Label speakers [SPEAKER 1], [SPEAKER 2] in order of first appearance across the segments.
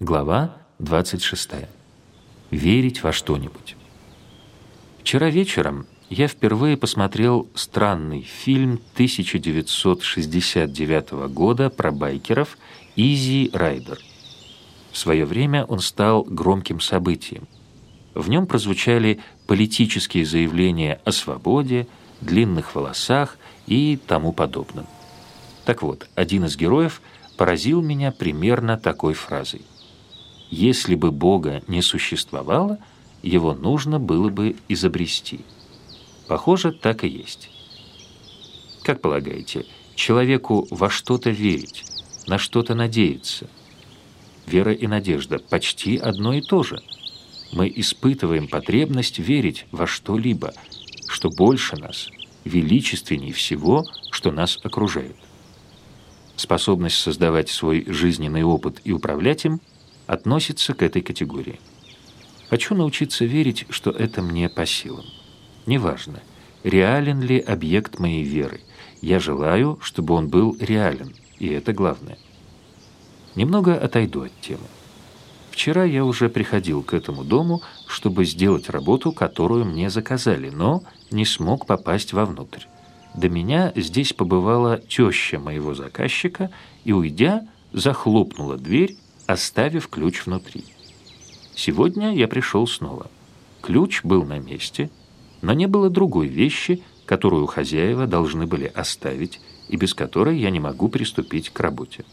[SPEAKER 1] Глава 26. Верить во что-нибудь. Вчера вечером я впервые посмотрел странный фильм 1969 года про байкеров «Изи Райдер». В свое время он стал громким событием. В нем прозвучали политические заявления о свободе, длинных волосах и тому подобном. Так вот, один из героев поразил меня примерно такой фразой – если бы Бога не существовало, его нужно было бы изобрести. Похоже, так и есть. Как полагаете, человеку во что-то верить, на что-то надеяться? Вера и надежда почти одно и то же. Мы испытываем потребность верить во что-либо, что больше нас, величественней всего, что нас окружает. Способность создавать свой жизненный опыт и управлять им – относится к этой категории. Хочу научиться верить, что это мне по силам. Неважно, реален ли объект моей веры. Я желаю, чтобы он был реален, и это главное. Немного отойду от темы. Вчера я уже приходил к этому дому, чтобы сделать работу, которую мне заказали, но не смог попасть вовнутрь. До меня здесь побывала теща моего заказчика и, уйдя, захлопнула дверь оставив ключ внутри. Сегодня я пришел снова. Ключ был на месте, но не было другой вещи, которую хозяева должны были оставить и без которой я не могу приступить к работе.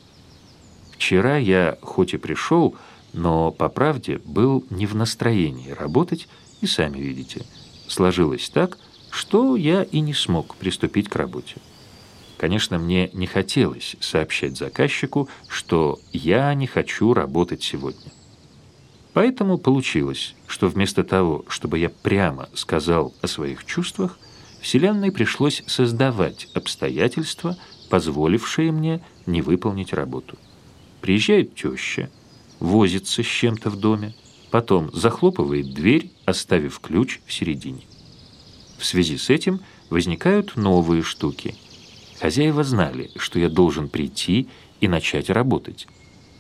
[SPEAKER 1] Вчера я хоть и пришел, но, по правде, был не в настроении работать, и сами видите, сложилось так, что я и не смог приступить к работе. Конечно, мне не хотелось сообщать заказчику, что я не хочу работать сегодня. Поэтому получилось, что вместо того, чтобы я прямо сказал о своих чувствах, Вселенной пришлось создавать обстоятельства, позволившие мне не выполнить работу. Приезжает теща, возится с чем-то в доме, потом захлопывает дверь, оставив ключ в середине. В связи с этим возникают новые штуки – Хозяева знали, что я должен прийти и начать работать,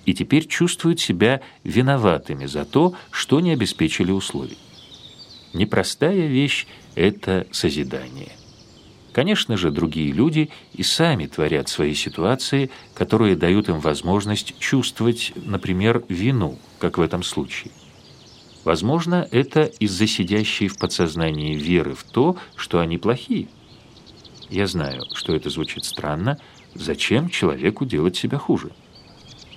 [SPEAKER 1] и теперь чувствуют себя виноватыми за то, что не обеспечили условий. Непростая вещь – это созидание. Конечно же, другие люди и сами творят свои ситуации, которые дают им возможность чувствовать, например, вину, как в этом случае. Возможно, это из-за сидящей в подсознании веры в то, что они плохие – я знаю, что это звучит странно. Зачем человеку делать себя хуже?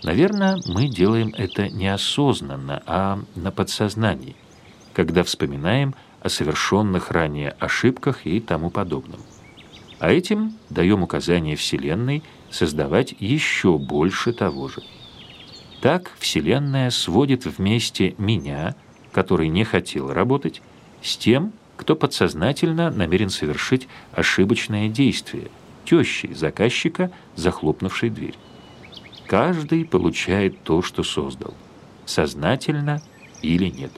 [SPEAKER 1] Наверное, мы делаем это неосознанно, а на подсознании, когда вспоминаем о совершенных ранее ошибках и тому подобном. А этим даем указание Вселенной создавать еще больше того же. Так Вселенная сводит вместе меня, который не хотел работать, с тем, кто подсознательно намерен совершить ошибочное действие, тещей заказчика, захлопнувшей дверь. Каждый получает то, что создал, сознательно или нет.